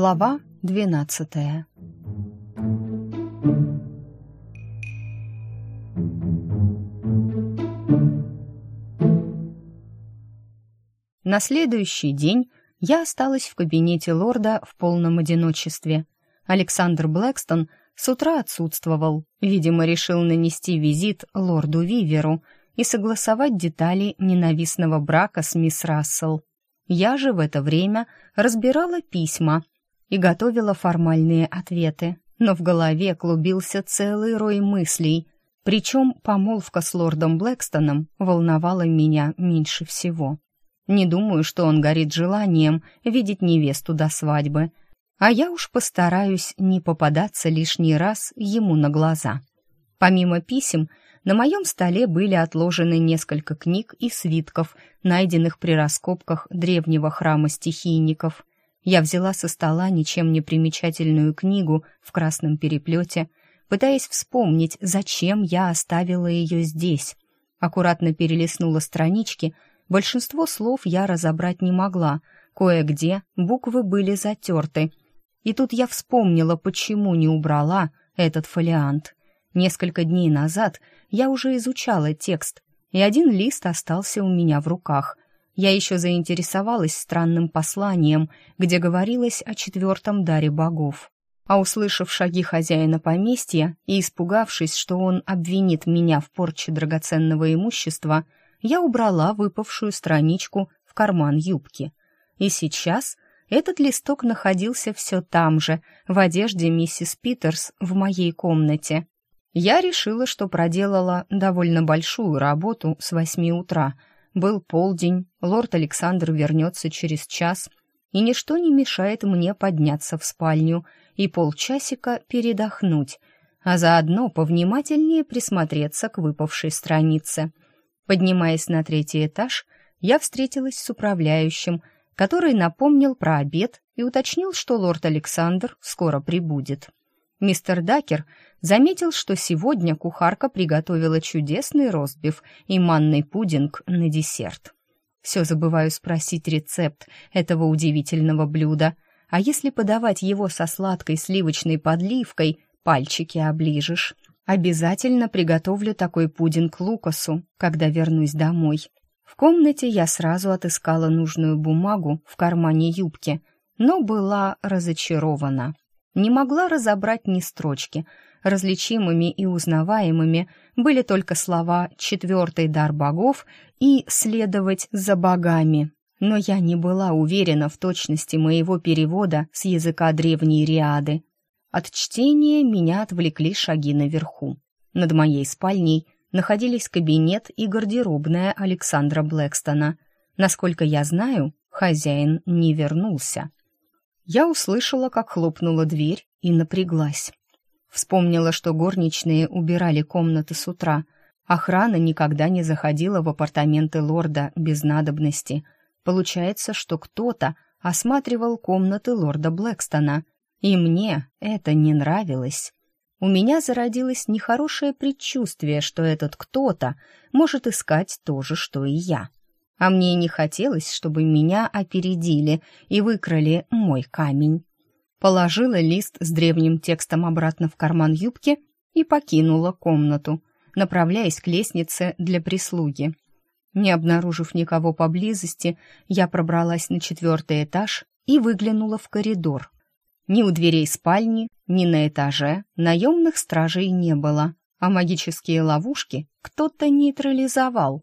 Глава двенадцатая На следующий день я осталась в кабинете лорда в полном одиночестве. Александр Блэкстон с утра отсутствовал, видимо, решил нанести визит лорду Виверу и согласовать детали ненавистного брака с мисс Рассел. Я же в это время разбирала письма и готовила формальные ответы, но в голове клубился целый рой мыслей, причем помолвка с лордом Блэкстоном волновала меня меньше всего. Не думаю, что он горит желанием видеть невесту до свадьбы, а я уж постараюсь не попадаться лишний раз ему на глаза. Помимо писем, на моем столе были отложены несколько книг и свитков, найденных при раскопках древнего храма стихийников. Я взяла со стола ничем не примечательную книгу в красном переплете, пытаясь вспомнить, зачем я оставила ее здесь. Аккуратно перелистнула странички, большинство слов я разобрать не могла, кое-где буквы были затерты — и тут я вспомнила, почему не убрала этот фолиант. Несколько дней назад я уже изучала текст, и один лист остался у меня в руках. Я еще заинтересовалась странным посланием, где говорилось о четвертом даре богов. А услышав шаги хозяина поместья и испугавшись, что он обвинит меня в порче драгоценного имущества, я убрала выпавшую страничку в карман юбки. И сейчас этот листок находился все там же, в одежде миссис Питерс в моей комнате. Я решила, что проделала довольно большую работу с восьми утра. Был полдень, лорд Александр вернется через час, и ничто не мешает мне подняться в спальню и полчасика передохнуть, а заодно повнимательнее присмотреться к выпавшей странице. Поднимаясь на третий этаж, я встретилась с управляющим — который напомнил про обед и уточнил, что лорд Александр скоро прибудет. Мистер Дакер заметил, что сегодня кухарка приготовила чудесный ростбиф и манный пудинг на десерт. Все забываю спросить рецепт этого удивительного блюда, а если подавать его со сладкой сливочной подливкой, пальчики оближешь. Обязательно приготовлю такой пудинг Лукасу, когда вернусь домой. В комнате я сразу отыскала нужную бумагу в кармане юбки, но была разочарована. Не могла разобрать ни строчки. Различимыми и узнаваемыми были только слова «четвертый дар богов» и «следовать за богами». Но я не была уверена в точности моего перевода с языка древней Риады. От чтения меня отвлекли шаги наверху. Над моей спальней находились кабинет и гардеробная Александра Блэкстона. Насколько я знаю, хозяин не вернулся. Я услышала, как хлопнула дверь и напряглась. Вспомнила, что горничные убирали комнаты с утра. Охрана никогда не заходила в апартаменты лорда без надобности. Получается, что кто-то осматривал комнаты лорда Блэкстона, и мне это не нравилось у меня зародилось нехорошее предчувствие, что этот кто-то может искать то же, что и я. А мне не хотелось, чтобы меня опередили и выкрали мой камень. Положила лист с древним текстом обратно в карман юбки и покинула комнату, направляясь к лестнице для прислуги. Не обнаружив никого поблизости, я пробралась на четвертый этаж и выглянула в коридор. Ни у дверей спальни, ни на этаже наемных стражей не было, а магические ловушки кто-то нейтрализовал.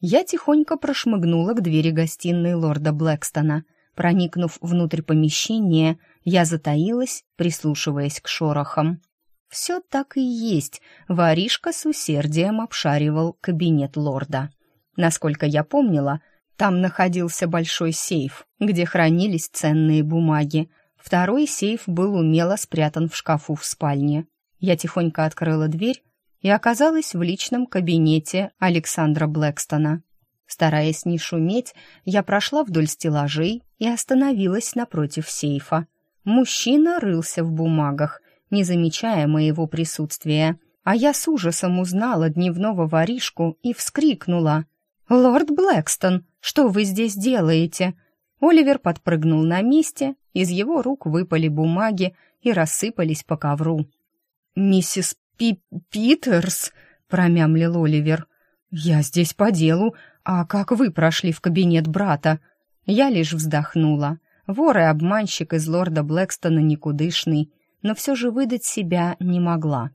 Я тихонько прошмыгнула к двери гостиной лорда Блэкстона. Проникнув внутрь помещения, я затаилась, прислушиваясь к шорохам. Все так и есть. Воришка с усердием обшаривал кабинет лорда. Насколько я помнила, там находился большой сейф, где хранились ценные бумаги, Второй сейф был умело спрятан в шкафу в спальне. Я тихонько открыла дверь и оказалась в личном кабинете Александра Блэкстона. Стараясь не шуметь, я прошла вдоль стеллажей и остановилась напротив сейфа. Мужчина рылся в бумагах, не замечая моего присутствия, а я с ужасом узнала дневного воришку и вскрикнула. «Лорд Блэкстон, что вы здесь делаете?» Оливер подпрыгнул на месте Из его рук выпали бумаги и рассыпались по ковру. «Миссис Пи Питерс», — промямлил Оливер, — «я здесь по делу, а как вы прошли в кабинет брата?» Я лишь вздохнула. Вор и обманщик из лорда Блэкстона никудышный, но все же выдать себя не могла.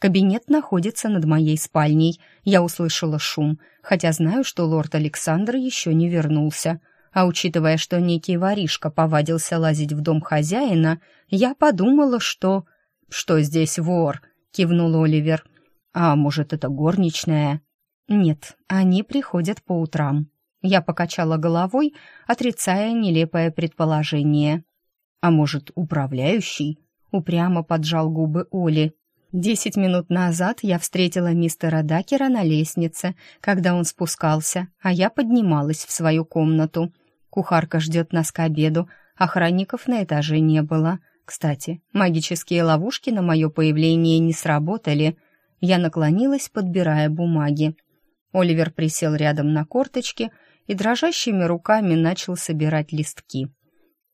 Кабинет находится над моей спальней. Я услышала шум, хотя знаю, что лорд Александр еще не вернулся. А учитывая, что некий воришка повадился лазить в дом хозяина, я подумала, что... «Что здесь вор?» — кивнул Оливер. «А может, это горничная?» «Нет, они приходят по утрам». Я покачала головой, отрицая нелепое предположение. «А может, управляющий?» — упрямо поджал губы Оли. Десять минут назад я встретила мистера Дакера на лестнице, когда он спускался, а я поднималась в свою комнату. Кухарка ждет нас к обеду, охранников на этаже не было. Кстати, магические ловушки на мое появление не сработали. Я наклонилась, подбирая бумаги. Оливер присел рядом на корточки и дрожащими руками начал собирать листки.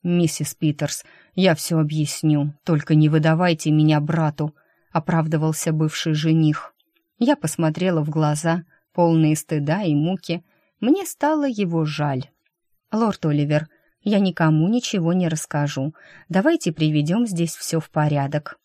«Миссис Питерс, я все объясню, только не выдавайте меня брату», — оправдывался бывший жених. Я посмотрела в глаза, полные стыда и муки. Мне стало его жаль. «Лорд Оливер, я никому ничего не расскажу. Давайте приведем здесь все в порядок».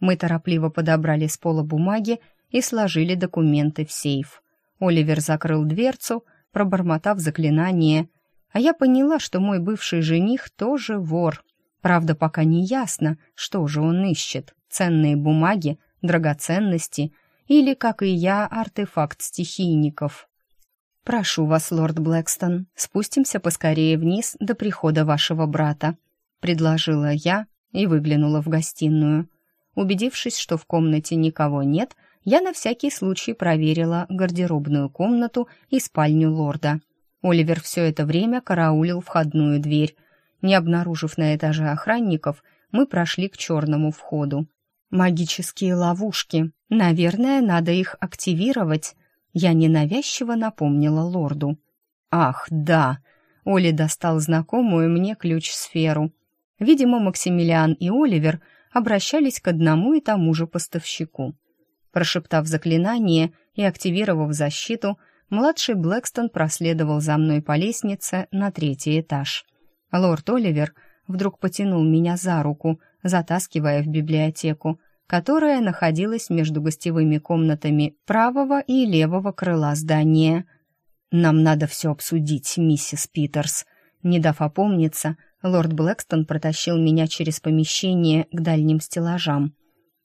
Мы торопливо подобрали с пола бумаги и сложили документы в сейф. Оливер закрыл дверцу, пробормотав заклинание, а я поняла, что мой бывший жених тоже вор. Правда, пока не ясно, что же он ищет ценные бумаги, драгоценности или, как и я, артефакт стихийников. «Прошу вас, лорд Блэкстон, спустимся поскорее вниз до прихода вашего брата», — предложила я и выглянула в гостиную. Убедившись, что в комнате никого нет, я на всякий случай проверила гардеробную комнату и спальню лорда. Оливер все это время караулил входную дверь. Не обнаружив на этаже охранников, мы прошли к черному входу. Магические ловушки. Наверное, надо их активировать. Я ненавязчиво напомнила лорду. Ах, да. Оли достал знакомую мне ключ-сферу. Видимо, Максимилиан и Оливер обращались к одному и тому же поставщику. Прошептав заклинание и активировав защиту, младший Блэкстон проследовал за мной по лестнице на третий этаж. Лорд Оливер вдруг потянул меня за руку — затаскивая в библиотеку, которая находилась между гостевыми комнатами правого и левого крыла здания. «Нам надо все обсудить, миссис Питерс». Не дав опомниться, лорд Блэкстон протащил меня через помещение к дальним стеллажам.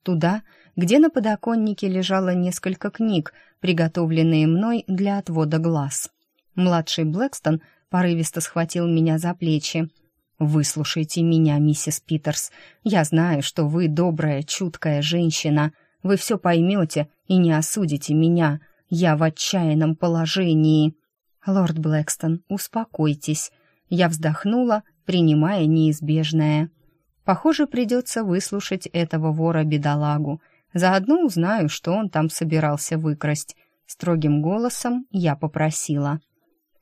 Туда, где на подоконнике лежало несколько книг, приготовленные мной для отвода глаз. Младший Блэкстон порывисто схватил меня за плечи. «Выслушайте меня, миссис Питерс. Я знаю, что вы добрая, чуткая женщина. Вы все поймете и не осудите меня. Я в отчаянном положении». «Лорд Блэкстон, успокойтесь». Я вздохнула, принимая неизбежное. «Похоже, придется выслушать этого вора-бедолагу. Заодно узнаю, что он там собирался выкрасть». Строгим голосом я попросила.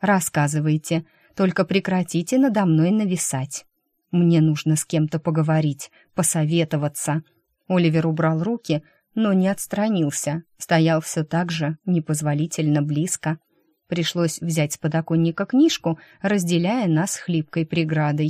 «Рассказывайте, только прекратите надо мной нависать. Мне нужно с кем-то поговорить, посоветоваться». Оливер убрал руки, но не отстранился, стоял все так же, непозволительно близко. Пришлось взять с подоконника книжку, разделяя нас хлипкой преградой.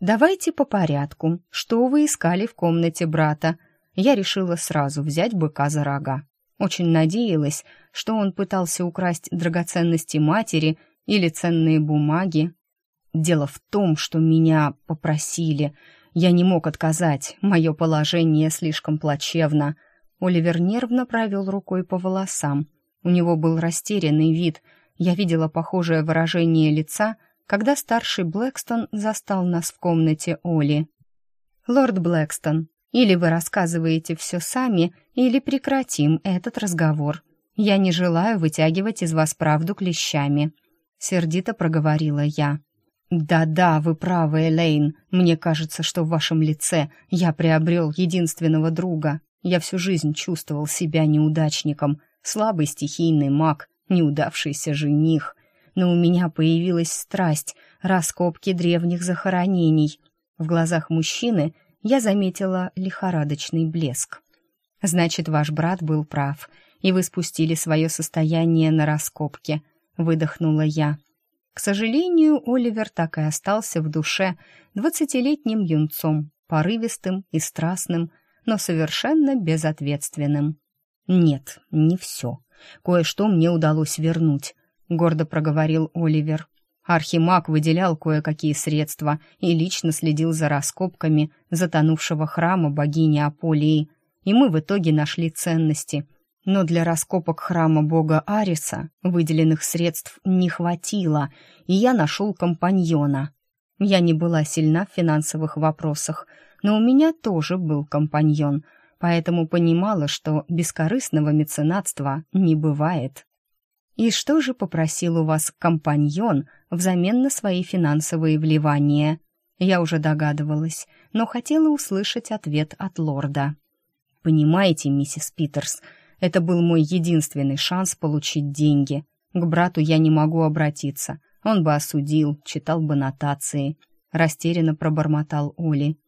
«Давайте по порядку. Что вы искали в комнате брата?» Я решила сразу взять быка за рога. Очень надеялась, что он пытался украсть драгоценности матери или ценные бумаги. Дело в том, что меня попросили. Я не мог отказать, мое положение слишком плачевно. Оливер нервно провел рукой по волосам. У него был растерянный вид. Я видела похожее выражение лица, когда старший Блэкстон застал нас в комнате Оли. «Лорд Блэкстон, или вы рассказываете все сами, или прекратим этот разговор. Я не желаю вытягивать из вас правду клещами», сердито проговорила я. «Да-да, вы правы, Элейн. Мне кажется, что в вашем лице я приобрел единственного друга. Я всю жизнь чувствовал себя неудачником, слабый стихийный маг, неудавшийся жених. Но у меня появилась страсть, раскопки древних захоронений. В глазах мужчины я заметила лихорадочный блеск. «Значит, ваш брат был прав, и вы спустили свое состояние на раскопки», — выдохнула я. К сожалению, Оливер так и остался в душе двадцатилетним юнцом, порывистым и страстным, но совершенно безответственным. «Нет, не все. Кое-что мне удалось вернуть», — гордо проговорил Оливер. Архимаг выделял кое-какие средства и лично следил за раскопками затонувшего храма богини Аполии, и мы в итоге нашли ценности. Но для раскопок храма бога Ариса выделенных средств не хватило, и я нашел компаньона. Я не была сильна в финансовых вопросах, но у меня тоже был компаньон, поэтому понимала, что бескорыстного меценатства не бывает. «И что же попросил у вас компаньон взамен на свои финансовые вливания?» Я уже догадывалась, но хотела услышать ответ от лорда. «Понимаете, миссис Питерс, это был мой единственный шанс получить деньги. К брату я не могу обратиться. Он бы осудил, читал бы нотации». Растерянно пробормотал Оли.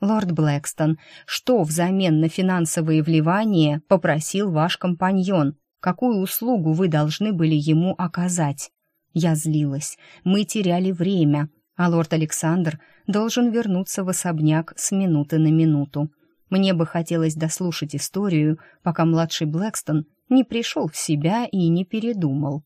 «Лорд Блэкстон, что взамен на финансовые вливания попросил ваш компаньон? Какую услугу вы должны были ему оказать?» Я злилась. Мы теряли время, а лорд Александр должен вернуться в особняк с минуты на минуту. Мне бы хотелось дослушать историю, пока младший Блэкстон не пришел в себя и не передумал.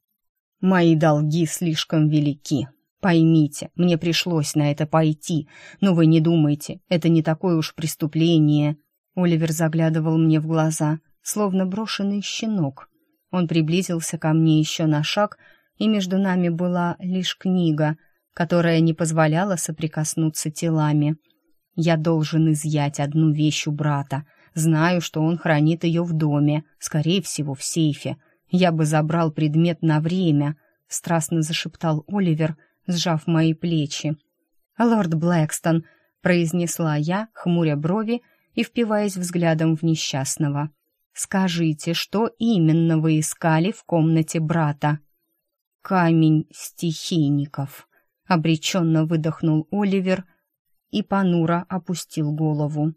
«Мои долги слишком велики. Поймите, мне пришлось на это пойти, но вы не думайте, это не такое уж преступление». Оливер заглядывал мне в глаза, словно брошенный щенок. Он приблизился ко мне еще на шаг, и между нами была лишь книга, которая не позволяла соприкоснуться телами. Я должен изъять одну вещь у брата. Знаю, что он хранит ее в доме, скорее всего, в сейфе. Я бы забрал предмет на время, страстно зашептал Оливер, сжав мои плечи. «Лорд Блэкстон», — произнесла я, хмуря брови и впиваясь взглядом в несчастного. «Скажите, что именно вы искали в комнате брата?» «Камень стихийников», — обреченно выдохнул Оливер и понуро опустил голову.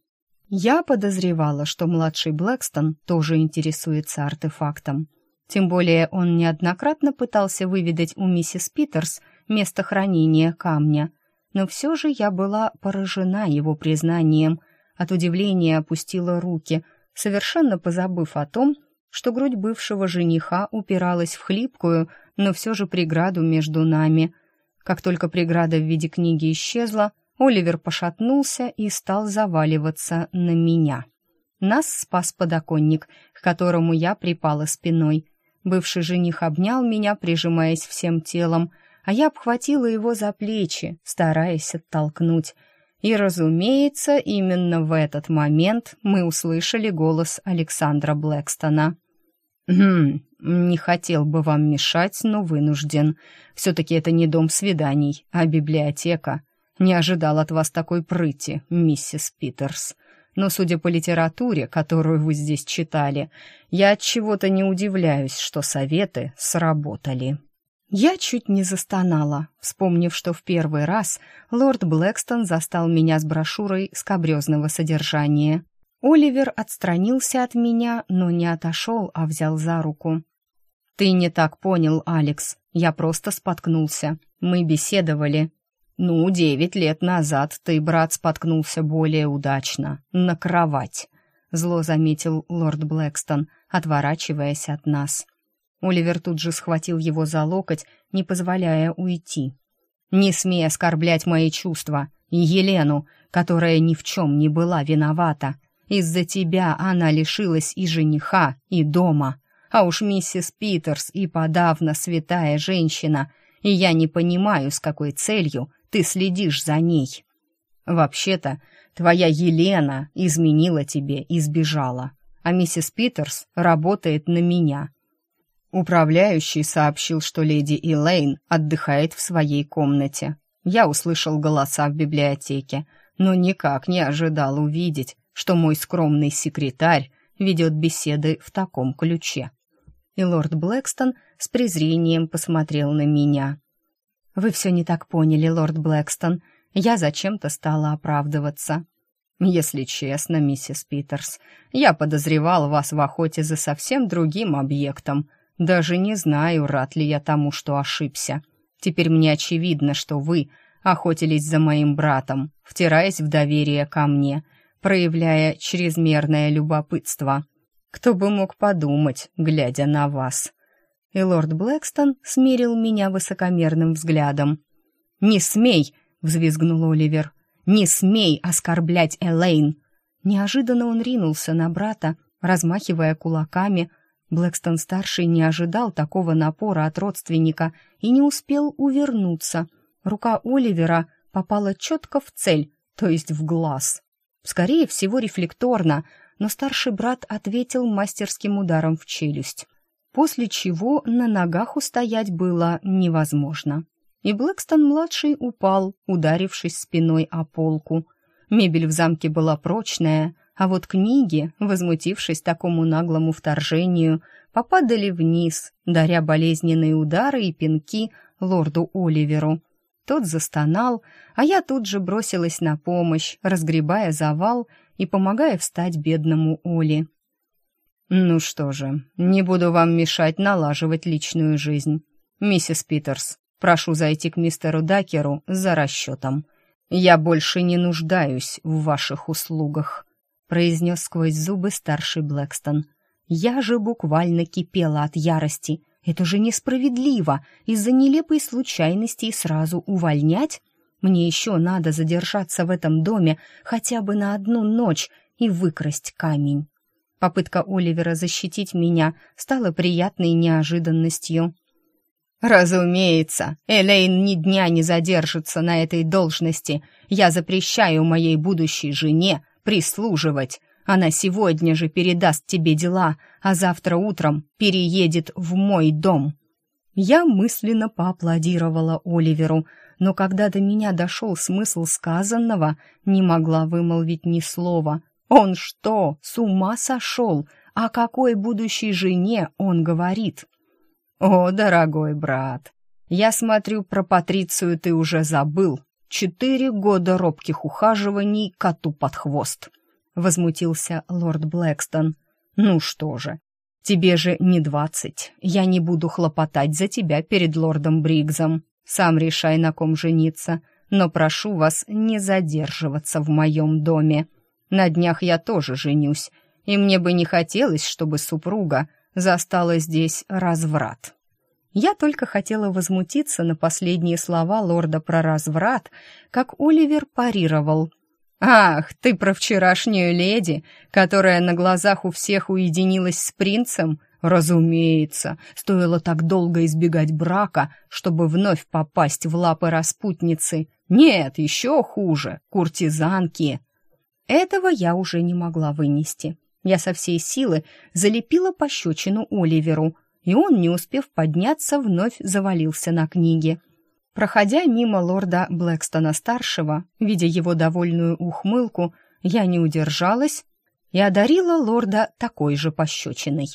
Я подозревала, что младший Блэкстон тоже интересуется артефактом. Тем более он неоднократно пытался выведать у миссис Питерс место хранения камня. Но все же я была поражена его признанием. От удивления опустила руки — совершенно позабыв о том, что грудь бывшего жениха упиралась в хлипкую, но все же преграду между нами. Как только преграда в виде книги исчезла, Оливер пошатнулся и стал заваливаться на меня. Нас спас подоконник, к которому я припала спиной. Бывший жених обнял меня, прижимаясь всем телом, а я обхватила его за плечи, стараясь оттолкнуть — и, разумеется, именно в этот момент мы услышали голос Александра Блэкстона. «Хм, не хотел бы вам мешать, но вынужден. Все-таки это не дом свиданий, а библиотека. Не ожидал от вас такой прыти, миссис Питерс. Но, судя по литературе, которую вы здесь читали, я от чего-то не удивляюсь, что советы сработали». Я чуть не застонала, вспомнив, что в первый раз лорд Блэкстон застал меня с брошюрой скабрезного содержания. Оливер отстранился от меня, но не отошел, а взял за руку. «Ты не так понял, Алекс. Я просто споткнулся. Мы беседовали. Ну, девять лет назад ты, брат, споткнулся более удачно. На кровать», — зло заметил лорд Блэкстон, отворачиваясь от нас. Оливер тут же схватил его за локоть, не позволяя уйти. «Не смей оскорблять мои чувства и Елену, которая ни в чем не была виновата. Из-за тебя она лишилась и жениха, и дома. А уж миссис Питерс и подавно святая женщина, и я не понимаю, с какой целью ты следишь за ней. Вообще-то, твоя Елена изменила тебе и сбежала, а миссис Питерс работает на меня» Управляющий сообщил, что леди Элейн отдыхает в своей комнате. Я услышал голоса в библиотеке, но никак не ожидал увидеть, что мой скромный секретарь ведет беседы в таком ключе. И лорд Блэкстон с презрением посмотрел на меня. «Вы все не так поняли, лорд Блэкстон. Я зачем-то стала оправдываться. «Если честно, миссис Питерс, я подозревал вас в охоте за совсем другим объектом. Даже не знаю, рад ли я тому, что ошибся. Теперь мне очевидно, что вы охотились за моим братом, втираясь в доверие ко мне, проявляя чрезмерное любопытство. Кто бы мог подумать, глядя на вас?» И лорд Блэкстон смирил меня высокомерным взглядом. «Не смей!» — взвизгнул Оливер. «Не смей оскорблять Элейн!» Неожиданно он ринулся на брата, размахивая кулаками. Блэкстон-старший не ожидал такого напора от родственника и не успел увернуться. Рука Оливера попала четко в цель, то есть в глаз. Скорее всего, рефлекторно, но старший брат ответил мастерским ударом в челюсть, после чего на ногах устоять было невозможно и Блэкстон-младший упал, ударившись спиной о полку. Мебель в замке была прочная, а вот книги, возмутившись такому наглому вторжению, попадали вниз, даря болезненные удары и пинки лорду Оливеру. Тот застонал, а я тут же бросилась на помощь, разгребая завал и помогая встать бедному Оли. «Ну что же, не буду вам мешать налаживать личную жизнь. Миссис Питерс, Прошу зайти к мистеру Дакеру за расчетом. Я больше не нуждаюсь в ваших услугах», — произнес сквозь зубы старший Блэкстон. «Я же буквально кипела от ярости. Это же несправедливо. Из-за нелепой случайности сразу увольнять? Мне еще надо задержаться в этом доме хотя бы на одну ночь и выкрасть камень». Попытка Оливера защитить меня стала приятной неожиданностью. «Разумеется, Элейн ни дня не задержится на этой должности. Я запрещаю моей будущей жене прислуживать. Она сегодня же передаст тебе дела, а завтра утром переедет в мой дом». Я мысленно поаплодировала Оливеру, но когда до меня дошел смысл сказанного, не могла вымолвить ни слова. «Он что, с ума сошел? О какой будущей жене он говорит?» «О, дорогой брат, я смотрю, про Патрицию ты уже забыл. Четыре года робких ухаживаний коту под хвост», — возмутился лорд Блэкстон. «Ну что же, тебе же не двадцать. Я не буду хлопотать за тебя перед лордом Бригзом. Сам решай, на ком жениться, но прошу вас не задерживаться в моем доме. На днях я тоже женюсь, и мне бы не хотелось, чтобы супруга застала здесь разврат. Я только хотела возмутиться на последние слова лорда про разврат, как Оливер парировал. «Ах, ты про вчерашнюю леди, которая на глазах у всех уединилась с принцем? Разумеется, стоило так долго избегать брака, чтобы вновь попасть в лапы распутницы. Нет, еще хуже, куртизанки». Этого я уже не могла вынести. Я со всей силы залепила пощечину Оливеру, и он, не успев подняться, вновь завалился на книги. Проходя мимо лорда Блэкстона-старшего, видя его довольную ухмылку, я не удержалась и одарила лорда такой же пощечиной.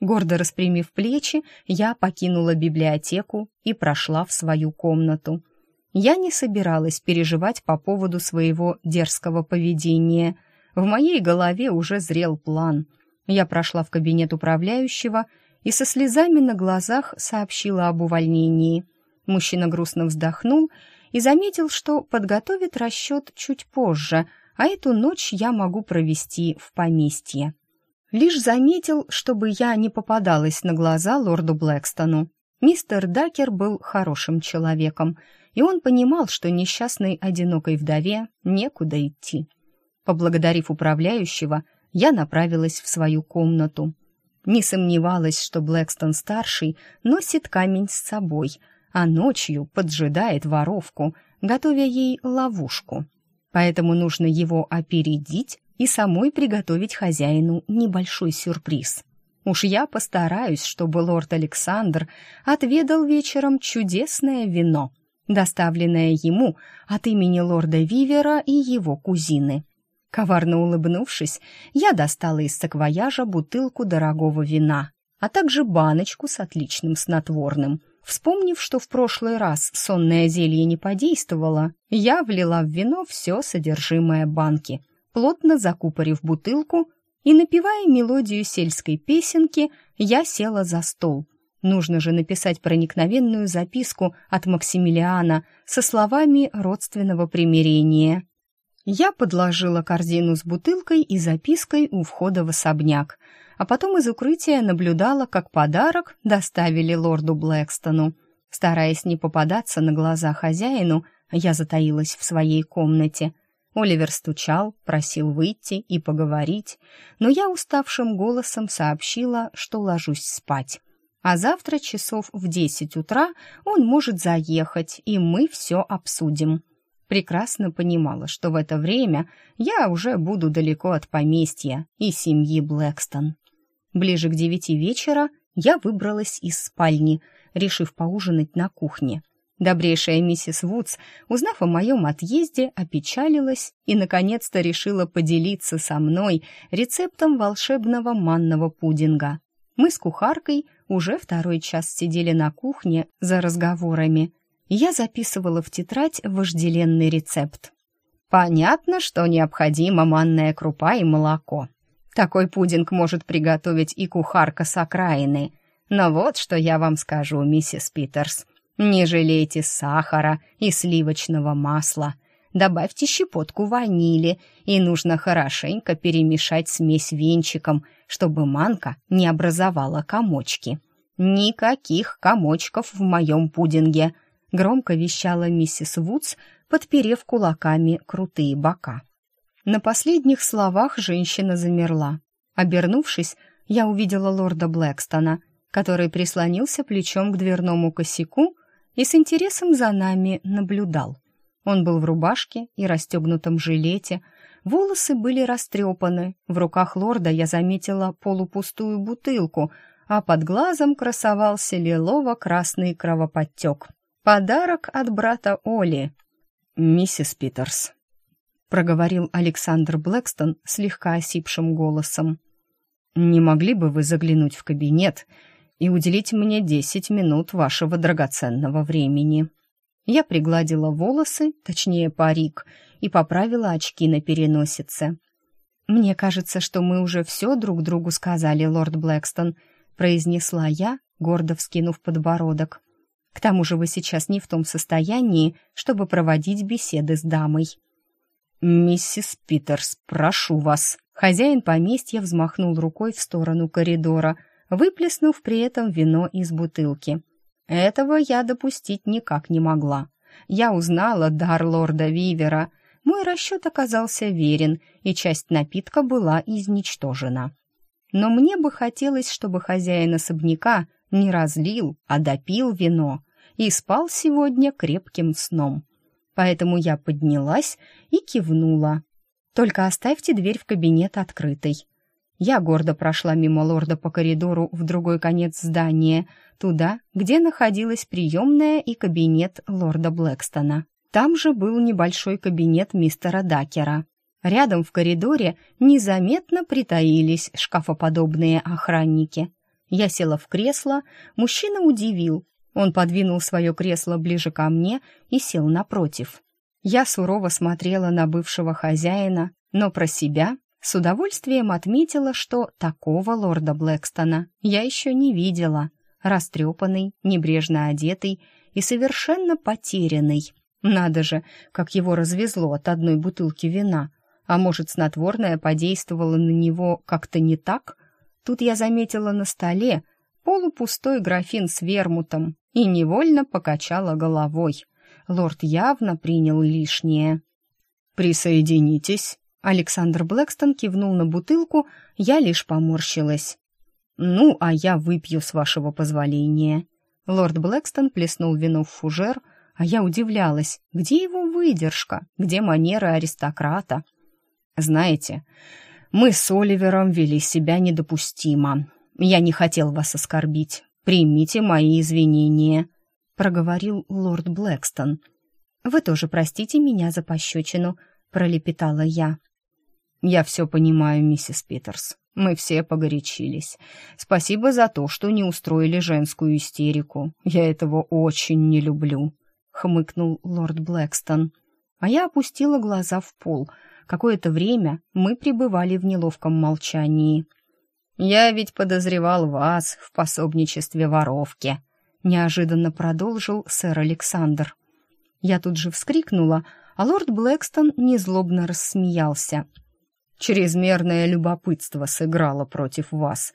Гордо распрямив плечи, я покинула библиотеку и прошла в свою комнату. Я не собиралась переживать по поводу своего дерзкого поведения — в моей голове уже зрел план. Я прошла в кабинет управляющего и со слезами на глазах сообщила об увольнении. Мужчина грустно вздохнул и заметил, что подготовит расчет чуть позже, а эту ночь я могу провести в поместье. Лишь заметил, чтобы я не попадалась на глаза лорду Блэкстону. Мистер Дакер был хорошим человеком, и он понимал, что несчастной одинокой вдове некуда идти. Поблагодарив управляющего, я направилась в свою комнату. Не сомневалась, что Блэкстон-старший носит камень с собой, а ночью поджидает воровку, готовя ей ловушку. Поэтому нужно его опередить и самой приготовить хозяину небольшой сюрприз. Уж я постараюсь, чтобы лорд Александр отведал вечером чудесное вино, доставленное ему от имени лорда Вивера и его кузины. Коварно улыбнувшись, я достала из саквояжа бутылку дорогого вина, а также баночку с отличным снотворным. Вспомнив, что в прошлый раз сонное зелье не подействовало, я влила в вино все содержимое банки, плотно закупорив бутылку и, напевая мелодию сельской песенки, я села за стол. Нужно же написать проникновенную записку от Максимилиана со словами родственного примирения. Я подложила корзину с бутылкой и запиской у входа в особняк, а потом из укрытия наблюдала, как подарок доставили лорду Блэкстону. Стараясь не попадаться на глаза хозяину, я затаилась в своей комнате. Оливер стучал, просил выйти и поговорить, но я уставшим голосом сообщила, что ложусь спать. А завтра часов в десять утра он может заехать, и мы все обсудим. Прекрасно понимала, что в это время я уже буду далеко от поместья и семьи Блэкстон. Ближе к девяти вечера я выбралась из спальни, решив поужинать на кухне. Добрейшая миссис Вудс, узнав о моем отъезде, опечалилась и, наконец-то, решила поделиться со мной рецептом волшебного манного пудинга. Мы с кухаркой уже второй час сидели на кухне за разговорами. Я записывала в тетрадь вожделенный рецепт. Понятно, что необходима манная крупа и молоко. Такой пудинг может приготовить и кухарка с окраины. Но вот что я вам скажу, миссис Питерс. Не жалейте сахара и сливочного масла. Добавьте щепотку ванили, и нужно хорошенько перемешать смесь венчиком, чтобы манка не образовала комочки. «Никаких комочков в моем пудинге», — громко вещала миссис Вудс, подперев кулаками крутые бока. На последних словах женщина замерла. Обернувшись, я увидела лорда Блэкстона, который прислонился плечом к дверному косяку и с интересом за нами наблюдал. Он был в рубашке и расстегнутом жилете, волосы были растрепаны, в руках лорда я заметила полупустую бутылку, а под глазом красовался лилово-красный кровоподтек. Подарок от брата Оли. «Миссис Питерс», проговорил Александр Блэкстон слегка осипшим голосом. «Не могли бы вы заглянуть в кабинет и уделить мне десять минут вашего драгоценного времени?» Я пригладила волосы, точнее парик, и поправила очки на переносице. «Мне кажется, что мы уже все друг другу сказали, лорд Блэкстон», произнесла я, гордо вскинув подбородок. «К тому же вы сейчас не в том состоянии, чтобы проводить беседы с дамой». «Миссис Питерс, прошу вас!» Хозяин поместья взмахнул рукой в сторону коридора, выплеснув при этом вино из бутылки. Этого я допустить никак не могла. Я узнала дар лорда Вивера. Мой расчет оказался верен, и часть напитка была изничтожена. Но мне бы хотелось, чтобы хозяин особняка не разлил, а допил вино и спал сегодня крепким сном поэтому я поднялась и кивнула. «Только оставьте дверь в кабинет открытой». Я гордо прошла мимо лорда по коридору в другой конец здания, туда, где находилась приемная и кабинет лорда Блэкстона. Там же был небольшой кабинет мистера Дакера. Рядом в коридоре незаметно притаились шкафоподобные охранники. Я села в кресло, мужчина удивил, он подвинул свое кресло ближе ко мне и сел напротив. Я сурово смотрела на бывшего хозяина, но про себя с удовольствием отметила, что такого лорда Блэкстона я еще не видела. Растрепанный, небрежно одетый и совершенно потерянный. Надо же, как его развезло от одной бутылки вина. А может, снотворное подействовало на него как-то не так? Тут я заметила на столе полупустой графин с вермутом, и невольно покачала головой. Лорд явно принял лишнее. «Присоединитесь». Александр Блэкстон кивнул на бутылку, я лишь поморщилась. «Ну, а я выпью, с вашего позволения». Лорд Блэкстон плеснул вино в фужер, а я удивлялась, где его выдержка, где манеры аристократа. «Знаете, мы с Оливером вели себя недопустимо. Я не хотел вас оскорбить примите мои извинения», — проговорил лорд Блэкстон. «Вы тоже простите меня за пощечину», — пролепетала я. «Я все понимаю, миссис Питерс. Мы все погорячились. Спасибо за то, что не устроили женскую истерику. Я этого очень не люблю», — хмыкнул лорд Блэкстон. А я опустила глаза в пол. Какое-то время мы пребывали в неловком молчании. «Я ведь подозревал вас в пособничестве воровки», — неожиданно продолжил сэр Александр. Я тут же вскрикнула, а лорд Блэкстон незлобно рассмеялся. «Чрезмерное любопытство сыграло против вас.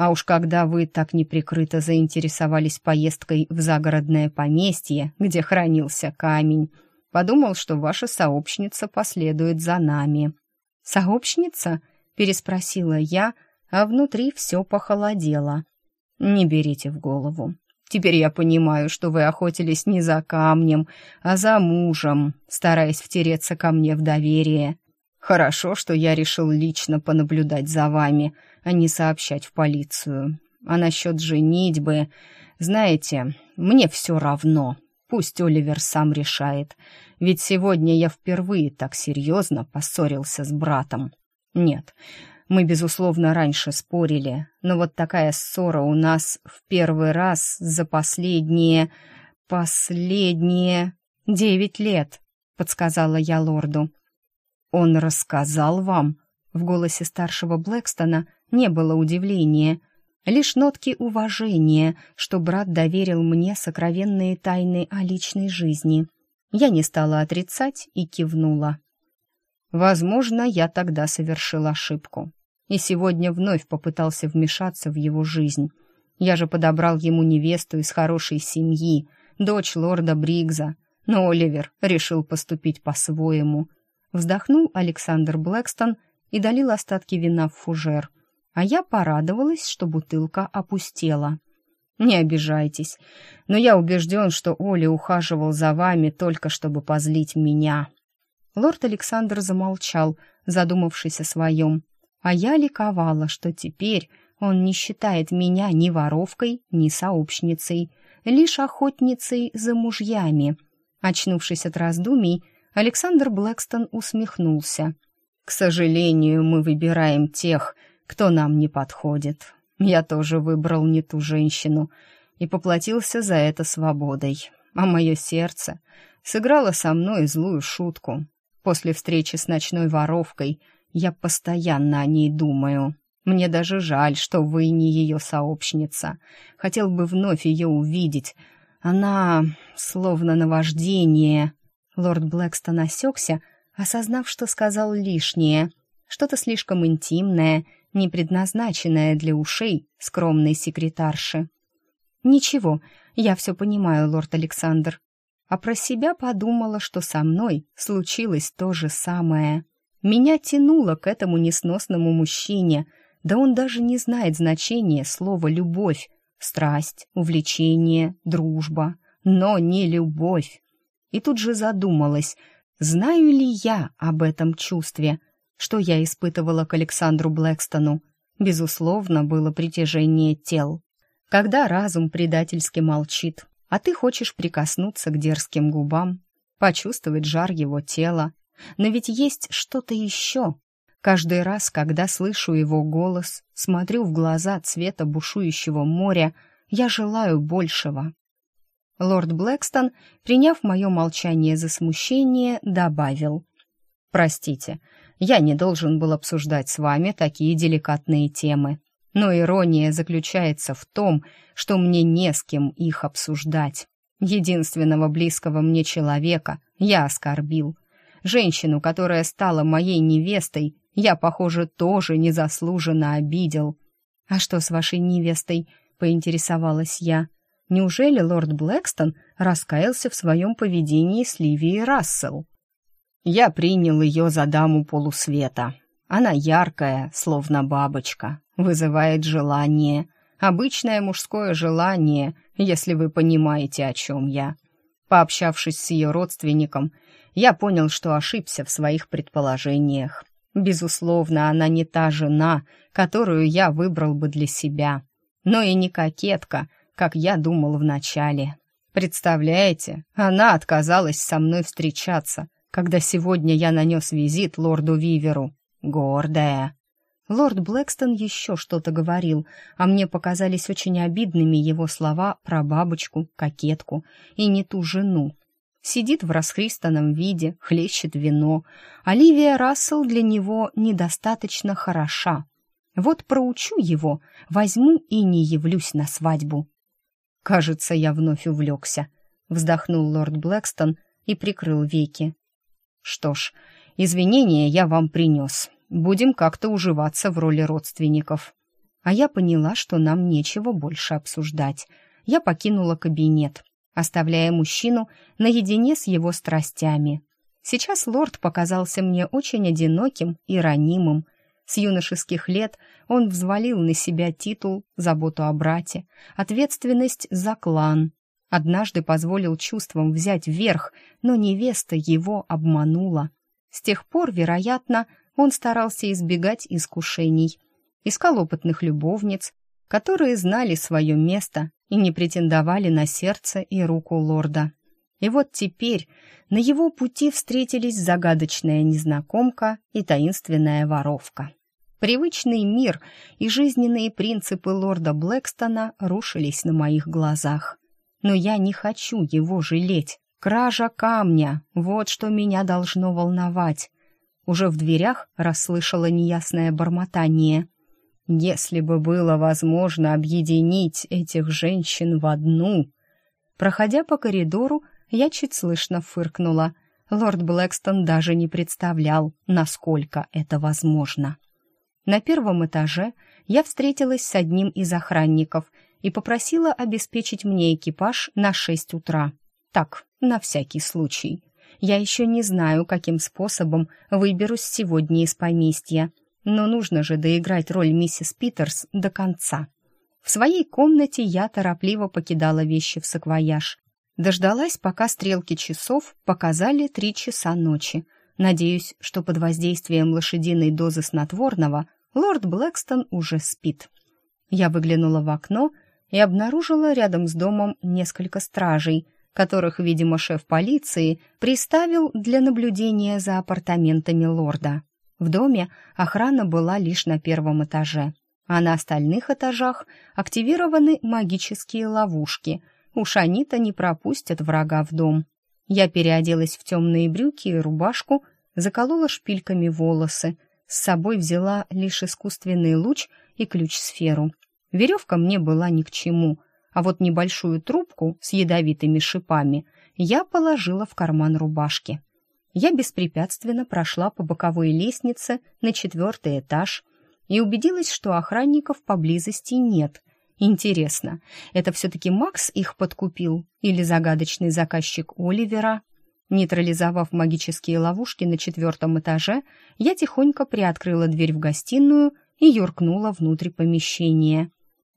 А уж когда вы так неприкрыто заинтересовались поездкой в загородное поместье, где хранился камень, подумал, что ваша сообщница последует за нами». «Сообщница?» — переспросила я, а внутри все похолодело. «Не берите в голову. Теперь я понимаю, что вы охотились не за камнем, а за мужем, стараясь втереться ко мне в доверие. Хорошо, что я решил лично понаблюдать за вами, а не сообщать в полицию. А насчет женитьбы, знаете, мне все равно. Пусть Оливер сам решает. Ведь сегодня я впервые так серьезно поссорился с братом. Нет, мы, безусловно, раньше спорили, но вот такая ссора у нас в первый раз за последние... последние... девять лет, подсказала я лорду. Он рассказал вам? В голосе старшего Блэкстона не было удивления, лишь нотки уважения, что брат доверил мне сокровенные тайны о личной жизни. Я не стала отрицать и кивнула. Возможно, я тогда совершил ошибку и сегодня вновь попытался вмешаться в его жизнь. Я же подобрал ему невесту из хорошей семьи, дочь лорда Бригза, но Оливер решил поступить по-своему. Вздохнул Александр Блэкстон и долил остатки вина в фужер, а я порадовалась, что бутылка опустела. «Не обижайтесь, но я убежден, что Оли ухаживал за вами только чтобы позлить меня». Лорд Александр замолчал, задумавшись о своем, а я ликовала, что теперь он не считает меня ни воровкой, ни сообщницей, лишь охотницей за мужьями. Очнувшись от раздумий, Александр Блэкстон усмехнулся. «К сожалению, мы выбираем тех, кто нам не подходит. Я тоже выбрал не ту женщину и поплатился за это свободой. А мое сердце сыграло со мной злую шутку. После встречи с ночной воровкой — я постоянно о ней думаю. Мне даже жаль, что вы не ее сообщница. Хотел бы вновь ее увидеть. Она словно наваждение. Лорд Блэкстон осекся, осознав, что сказал лишнее. Что-то слишком интимное, не предназначенное для ушей скромной секретарши. «Ничего, я все понимаю, лорд Александр». А про себя подумала, что со мной случилось то же самое. Меня тянуло к этому несносному мужчине, да он даже не знает значения слова «любовь», страсть, увлечение, дружба, но не любовь. И тут же задумалась, знаю ли я об этом чувстве, что я испытывала к Александру Блэкстону. Безусловно, было притяжение тел. Когда разум предательски молчит, а ты хочешь прикоснуться к дерзким губам, почувствовать жар его тела, но ведь есть что-то еще. Каждый раз, когда слышу его голос, смотрю в глаза цвета бушующего моря, я желаю большего. Лорд Блэкстон, приняв мое молчание за смущение, добавил. «Простите, я не должен был обсуждать с вами такие деликатные темы. Но ирония заключается в том, что мне не с кем их обсуждать. Единственного близкого мне человека я оскорбил, Женщину, которая стала моей невестой, я, похоже, тоже незаслуженно обидел. «А что с вашей невестой?» — поинтересовалась я. «Неужели лорд Блэкстон раскаялся в своем поведении с Ливией Рассел?» Я принял ее за даму полусвета. Она яркая, словно бабочка, вызывает желание. Обычное мужское желание, если вы понимаете, о чем я. Пообщавшись с ее родственником, я понял, что ошибся в своих предположениях. Безусловно, она не та жена, которую я выбрал бы для себя, но и не кокетка, как я думал вначале. Представляете, она отказалась со мной встречаться, когда сегодня я нанес визит лорду Виверу. Гордая. Лорд Блэкстон еще что-то говорил, а мне показались очень обидными его слова про бабочку, кокетку и не ту жену. Сидит в расхристанном виде, хлещет вино. Оливия Рассел для него недостаточно хороша. Вот проучу его, возьму и не явлюсь на свадьбу. Кажется, я вновь увлекся. Вздохнул лорд Блэкстон и прикрыл веки. Что ж, извинения я вам принес. Будем как-то уживаться в роли родственников. А я поняла, что нам нечего больше обсуждать. Я покинула кабинет, оставляя мужчину наедине с его страстями. Сейчас лорд показался мне очень одиноким и ранимым. С юношеских лет он взвалил на себя титул, заботу о брате, ответственность за клан. Однажды позволил чувствам взять верх, но невеста его обманула. С тех пор, вероятно, он старался избегать искушений. Искал опытных любовниц, которые знали свое место и не претендовали на сердце и руку лорда. И вот теперь на его пути встретились загадочная незнакомка и таинственная воровка. Привычный мир и жизненные принципы лорда Блэкстона рушились на моих глазах. Но я не хочу его жалеть. Кража камня — вот что меня должно волновать. Уже в дверях расслышала неясное бормотание — если бы было возможно объединить этих женщин в одну... Проходя по коридору, я чуть слышно фыркнула. Лорд Блэкстон даже не представлял, насколько это возможно. На первом этаже я встретилась с одним из охранников и попросила обеспечить мне экипаж на шесть утра. Так, на всякий случай. Я еще не знаю, каким способом выберусь сегодня из поместья, но нужно же доиграть роль миссис Питерс до конца. В своей комнате я торопливо покидала вещи в саквояж. Дождалась, пока стрелки часов показали три часа ночи. Надеюсь, что под воздействием лошадиной дозы снотворного лорд Блэкстон уже спит. Я выглянула в окно и обнаружила рядом с домом несколько стражей, которых, видимо, шеф полиции приставил для наблюдения за апартаментами лорда. В доме охрана была лишь на первом этаже, а на остальных этажах активированы магические ловушки. Уж они-то не пропустят врага в дом. Я переоделась в темные брюки и рубашку, заколола шпильками волосы, с собой взяла лишь искусственный луч и ключ-сферу. Веревка мне была ни к чему, а вот небольшую трубку с ядовитыми шипами я положила в карман рубашки я беспрепятственно прошла по боковой лестнице на четвертый этаж и убедилась, что охранников поблизости нет. Интересно, это все-таки Макс их подкупил или загадочный заказчик Оливера? Нейтрализовав магические ловушки на четвертом этаже, я тихонько приоткрыла дверь в гостиную и юркнула внутрь помещения.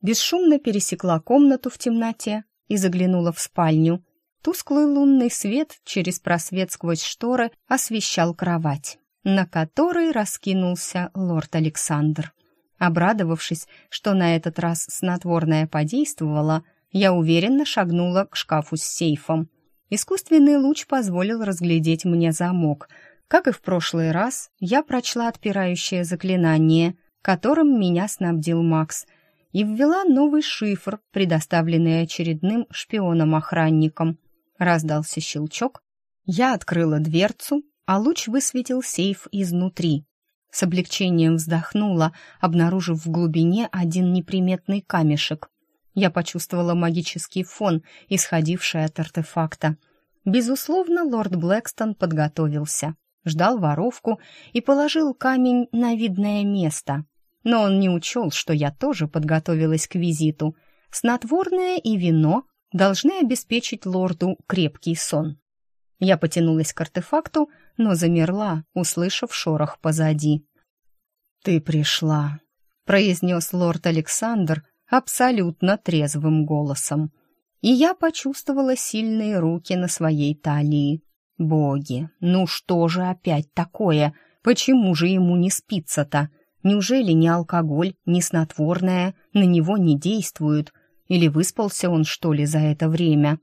Бесшумно пересекла комнату в темноте и заглянула в спальню. Тусклый лунный свет через просвет сквозь шторы освещал кровать, на которой раскинулся лорд Александр. Обрадовавшись, что на этот раз снотворное подействовало, я уверенно шагнула к шкафу с сейфом. Искусственный луч позволил разглядеть мне замок. Как и в прошлый раз, я прочла отпирающее заклинание, которым меня снабдил Макс, и ввела новый шифр, предоставленный очередным шпионом-охранником. Раздался щелчок. Я открыла дверцу, а луч высветил сейф изнутри. С облегчением вздохнула, обнаружив в глубине один неприметный камешек. Я почувствовала магический фон, исходивший от артефакта. Безусловно, лорд Блэкстон подготовился, ждал воровку и положил камень на видное место. Но он не учел, что я тоже подготовилась к визиту. Снотворное и вино должны обеспечить лорду крепкий сон. Я потянулась к артефакту, но замерла, услышав шорох позади. «Ты пришла», — произнес лорд Александр абсолютно трезвым голосом. И я почувствовала сильные руки на своей талии. «Боги, ну что же опять такое? Почему же ему не спится-то? Неужели ни алкоголь, ни снотворное на него не действуют?» Или выспался он, что ли, за это время?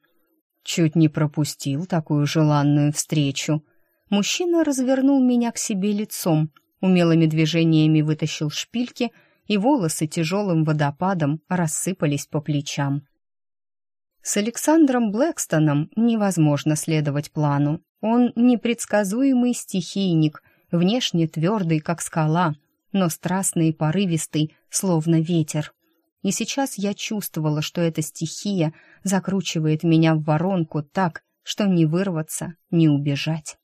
Чуть не пропустил такую желанную встречу. Мужчина развернул меня к себе лицом, умелыми движениями вытащил шпильки, и волосы тяжелым водопадом рассыпались по плечам. С Александром Блэкстоном невозможно следовать плану. Он непредсказуемый стихийник, внешне твердый, как скала, но страстный и порывистый, словно ветер. И сейчас я чувствовала, что эта стихия закручивает меня в воронку так, что не вырваться, не убежать.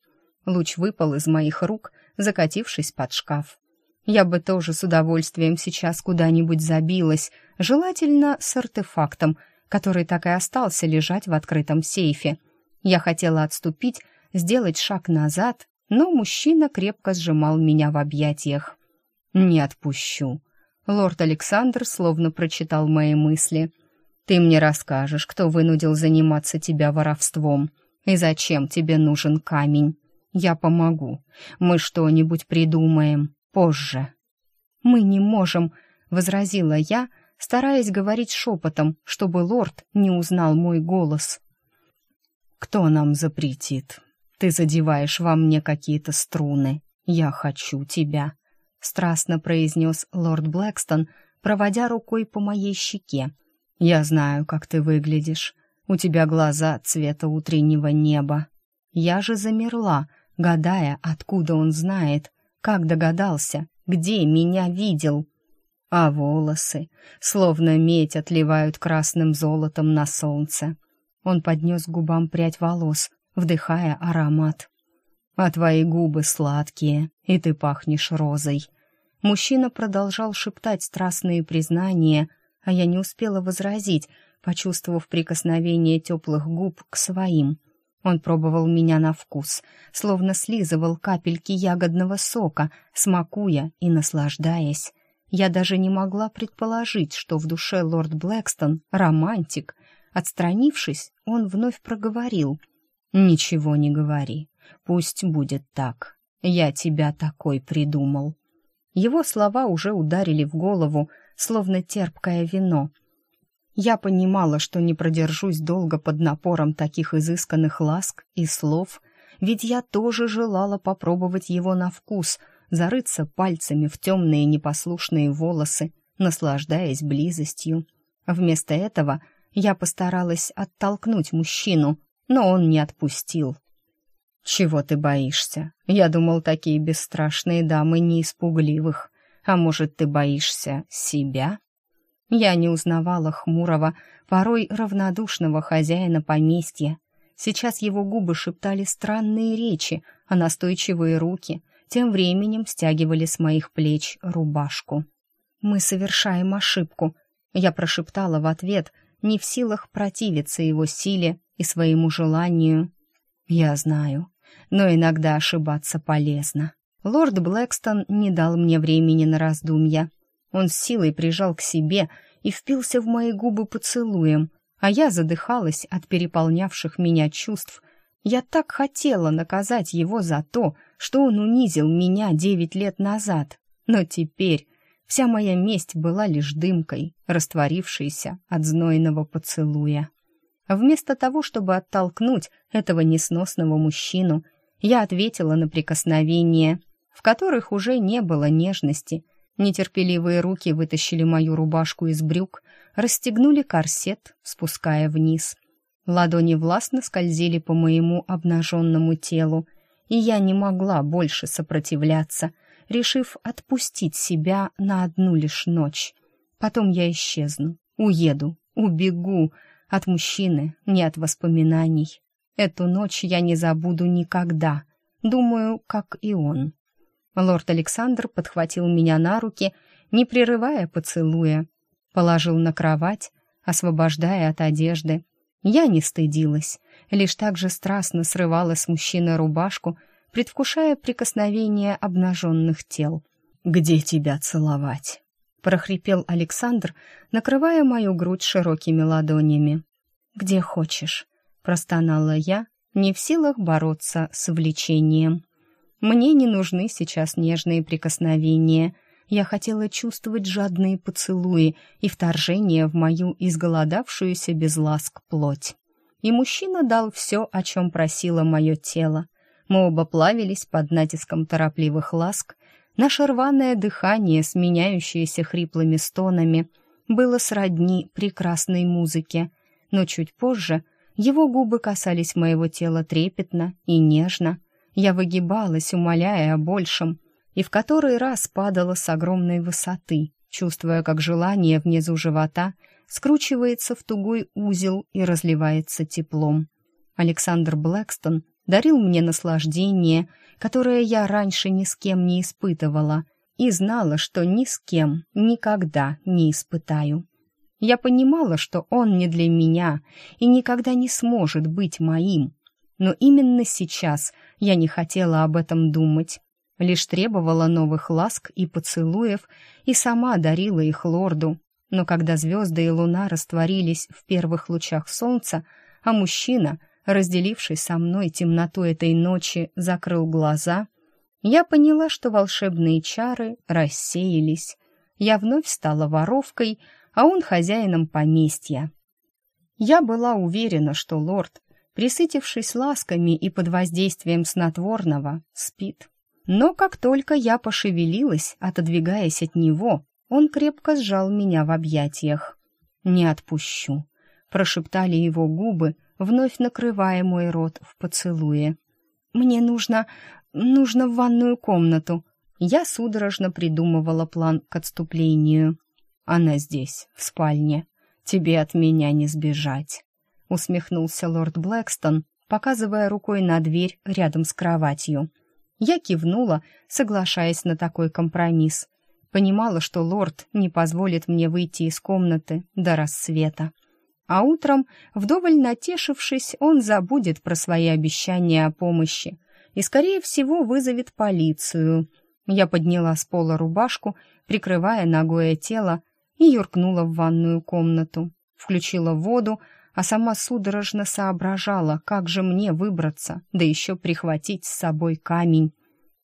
Луч выпал из моих рук, закатившись под шкаф. Я бы тоже с удовольствием сейчас куда-нибудь забилась, желательно с артефактом, который так и остался лежать в открытом сейфе. Я хотела отступить, сделать шаг назад, но мужчина крепко сжимал меня в объятиях. «Не отпущу». Лорд Александр словно прочитал мои мысли. «Ты мне расскажешь, кто вынудил заниматься тебя воровством, и зачем тебе нужен камень. Я помогу. Мы что-нибудь придумаем. Позже». «Мы не можем», — возразила я, стараясь говорить шепотом, чтобы лорд не узнал мой голос. «Кто нам запретит? Ты задеваешь во мне какие-то струны. Я хочу тебя», — страстно произнес лорд Блэкстон, проводя рукой по моей щеке. «Я знаю, как ты выглядишь. У тебя глаза цвета утреннего неба». Я же замерла, гадая, откуда он знает, как догадался, где меня видел. А волосы, словно медь, отливают красным золотом на солнце. Он поднес губам прядь волос, вдыхая аромат. «А твои губы сладкие, и ты пахнешь розой». Мужчина продолжал шептать страстные признания, а я не успела возразить, почувствовав прикосновение теплых губ к своим. Он пробовал меня на вкус, словно слизывал капельки ягодного сока, смакуя и наслаждаясь. Я даже не могла предположить, что в душе лорд Блэкстон романтик. Отстранившись, он вновь проговорил. «Ничего не говори. Пусть будет так. Я тебя такой придумал». Его слова уже ударили в голову, словно терпкое вино — я понимала, что не продержусь долго под напором таких изысканных ласк и слов, ведь я тоже желала попробовать его на вкус, зарыться пальцами в темные непослушные волосы, наслаждаясь близостью. Вместо этого я постаралась оттолкнуть мужчину, но он не отпустил. «Чего ты боишься? Я думал, такие бесстрашные дамы не испугливых. А может, ты боишься себя?» Я не узнавала хмурого, порой равнодушного хозяина поместья. Сейчас его губы шептали странные речи, а настойчивые руки тем временем стягивали с моих плеч рубашку. «Мы совершаем ошибку», — я прошептала в ответ, не в силах противиться его силе и своему желанию. «Я знаю, но иногда ошибаться полезно». Лорд Блэкстон не дал мне времени на раздумья. Он с силой прижал к себе и впился в мои губы поцелуем, а я задыхалась от переполнявших меня чувств. Я так хотела наказать его за то, что он унизил меня девять лет назад, но теперь вся моя месть была лишь дымкой, растворившейся от знойного поцелуя. Вместо того, чтобы оттолкнуть этого несносного мужчину, я ответила на прикосновения, в которых уже не было нежности — Нетерпеливые руки вытащили мою рубашку из брюк, расстегнули корсет, спуская вниз. Ладони властно скользили по моему обнаженному телу, и я не могла больше сопротивляться, решив отпустить себя на одну лишь ночь. Потом я исчезну, уеду, убегу от мужчины, не от воспоминаний. Эту ночь я не забуду никогда, думаю, как и он. Лорд Александр подхватил меня на руки, не прерывая поцелуя, положил на кровать, освобождая от одежды. Я не стыдилась, лишь так же страстно срывала с мужчины рубашку, предвкушая прикосновение обнаженных тел. «Где тебя целовать?» — прохрипел Александр, накрывая мою грудь широкими ладонями. «Где хочешь», — простонала я, не в силах бороться с влечением. Мне не нужны сейчас нежные прикосновения. Я хотела чувствовать жадные поцелуи и вторжение в мою изголодавшуюся без ласк плоть. И мужчина дал все, о чем просило мое тело. Мы оба плавились под натиском торопливых ласк, Наше рваное дыхание, сменяющееся хриплыми стонами, было сродни прекрасной музыке, но чуть позже его губы касались моего тела трепетно и нежно. Я выгибалась, умоляя о большем, и в который раз падала с огромной высоты, чувствуя, как желание внизу живота скручивается в тугой узел и разливается теплом. Александр Блэкстон дарил мне наслаждение, которое я раньше ни с кем не испытывала и знала, что ни с кем никогда не испытаю. Я понимала, что он не для меня и никогда не сможет быть моим, но именно сейчас я не хотела об этом думать, лишь требовала новых ласк и поцелуев и сама дарила их лорду. Но когда звезды и луна растворились в первых лучах солнца, а мужчина — разделивший со мной темноту этой ночи, закрыл глаза, я поняла, что волшебные чары рассеялись. Я вновь стала воровкой, а он хозяином поместья. Я была уверена, что лорд, присытившись ласками и под воздействием снотворного, спит. Но как только я пошевелилась, отодвигаясь от него, он крепко сжал меня в объятиях. «Не отпущу», — прошептали его губы, вновь накрывая мой рот в поцелуе. «Мне нужно... нужно в ванную комнату». Я судорожно придумывала план к отступлению. «Она здесь, в спальне. Тебе от меня не сбежать», — усмехнулся лорд Блэкстон, показывая рукой на дверь рядом с кроватью. Я кивнула, соглашаясь на такой компромисс. Понимала, что лорд не позволит мне выйти из комнаты до рассвета. А утром, вдоволь натешившись, он забудет про свои обещания о помощи и, скорее всего, вызовет полицию. Я подняла с пола рубашку, прикрывая ногое тело, и юркнула в ванную комнату. Включила воду, а сама судорожно соображала, как же мне выбраться, да еще прихватить с собой камень.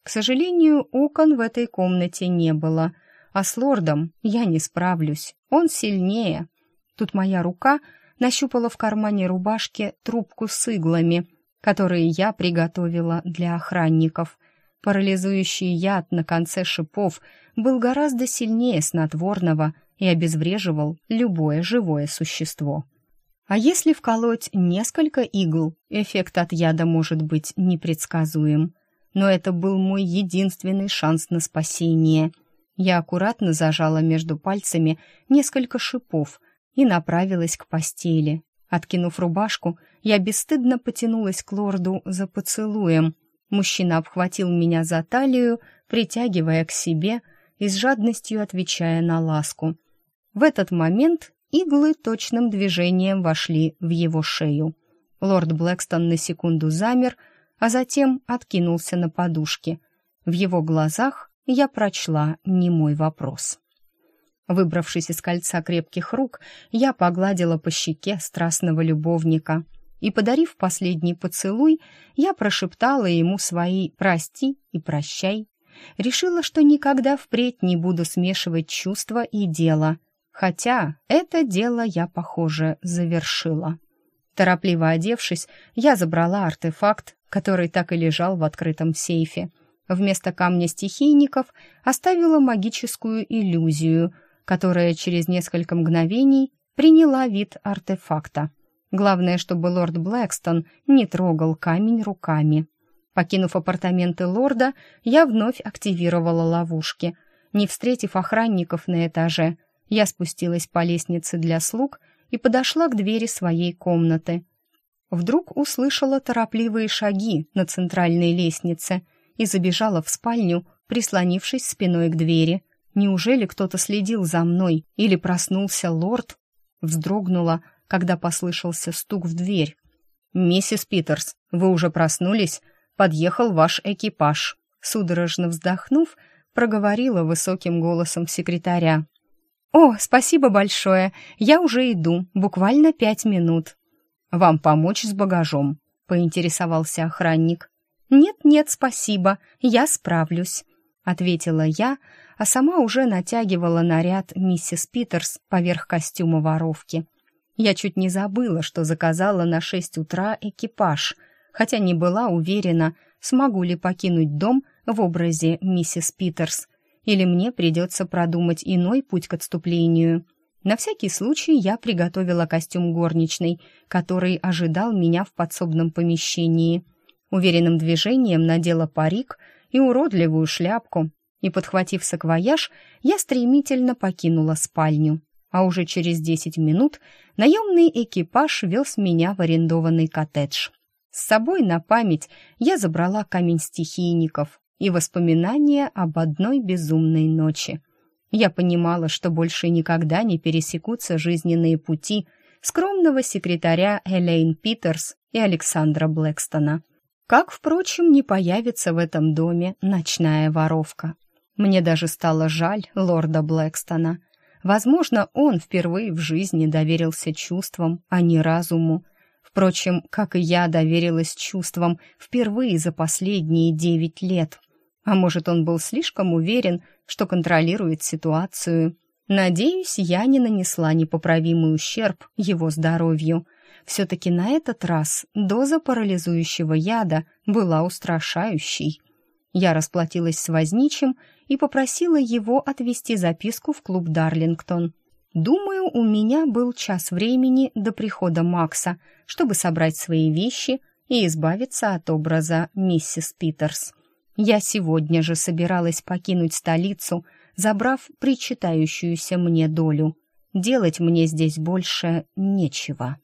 К сожалению, окон в этой комнате не было, а с лордом я не справлюсь, он сильнее. Тут моя рука нащупала в кармане рубашки трубку с иглами, которые я приготовила для охранников. Парализующий яд на конце шипов был гораздо сильнее снотворного и обезвреживал любое живое существо. А если вколоть несколько игл, эффект от яда может быть непредсказуем. Но это был мой единственный шанс на спасение. Я аккуратно зажала между пальцами несколько шипов — и направилась к постели. Откинув рубашку, я бесстыдно потянулась к лорду за поцелуем. Мужчина обхватил меня за талию, притягивая к себе и с жадностью отвечая на ласку. В этот момент иглы точным движением вошли в его шею. Лорд Блэкстон на секунду замер, а затем откинулся на подушке. В его глазах я прочла немой вопрос. Выбравшись из кольца крепких рук, я погладила по щеке страстного любовника и, подарив последний поцелуй, я прошептала ему свои «прости» и «прощай». Решила, что никогда впредь не буду смешивать чувства и дело, хотя это дело я, похоже, завершила. Торопливо одевшись, я забрала артефакт, который так и лежал в открытом сейфе. Вместо камня стихийников оставила магическую иллюзию — которая через несколько мгновений приняла вид артефакта. Главное, чтобы лорд Блэкстон не трогал камень руками. Покинув апартаменты лорда, я вновь активировала ловушки. Не встретив охранников на этаже, я спустилась по лестнице для слуг и подошла к двери своей комнаты. Вдруг услышала торопливые шаги на центральной лестнице и забежала в спальню, прислонившись спиной к двери — Неужели кто-то следил за мной или проснулся лорд? Вздрогнула, когда послышался стук в дверь. «Миссис Питерс, вы уже проснулись? Подъехал ваш экипаж». Судорожно вздохнув, проговорила высоким голосом секретаря. «О, спасибо большое, я уже иду, буквально пять минут». «Вам помочь с багажом?» — поинтересовался охранник. «Нет-нет, спасибо, я справлюсь», — ответила я, а сама уже натягивала наряд миссис Питерс поверх костюма воровки. Я чуть не забыла, что заказала на шесть утра экипаж, хотя не была уверена, смогу ли покинуть дом в образе миссис Питерс, или мне придется продумать иной путь к отступлению. На всякий случай я приготовила костюм горничной, который ожидал меня в подсобном помещении. Уверенным движением надела парик и уродливую шляпку, и, подхватив саквояж, я стремительно покинула спальню. А уже через десять минут наемный экипаж вез меня в арендованный коттедж. С собой на память я забрала камень стихийников и воспоминания об одной безумной ночи. Я понимала, что больше никогда не пересекутся жизненные пути скромного секретаря Элейн Питерс и Александра Блэкстона. Как, впрочем, не появится в этом доме ночная воровка. Мне даже стало жаль лорда Блэкстона. Возможно, он впервые в жизни доверился чувствам, а не разуму. Впрочем, как и я доверилась чувствам впервые за последние девять лет. А может, он был слишком уверен, что контролирует ситуацию. Надеюсь, я не нанесла непоправимый ущерб его здоровью. Все-таки на этот раз доза парализующего яда была устрашающей. Я расплатилась с возничим и попросила его отвезти записку в клуб «Дарлингтон». Думаю, у меня был час времени до прихода Макса, чтобы собрать свои вещи и избавиться от образа миссис Питерс. Я сегодня же собиралась покинуть столицу, забрав причитающуюся мне долю. Делать мне здесь больше нечего.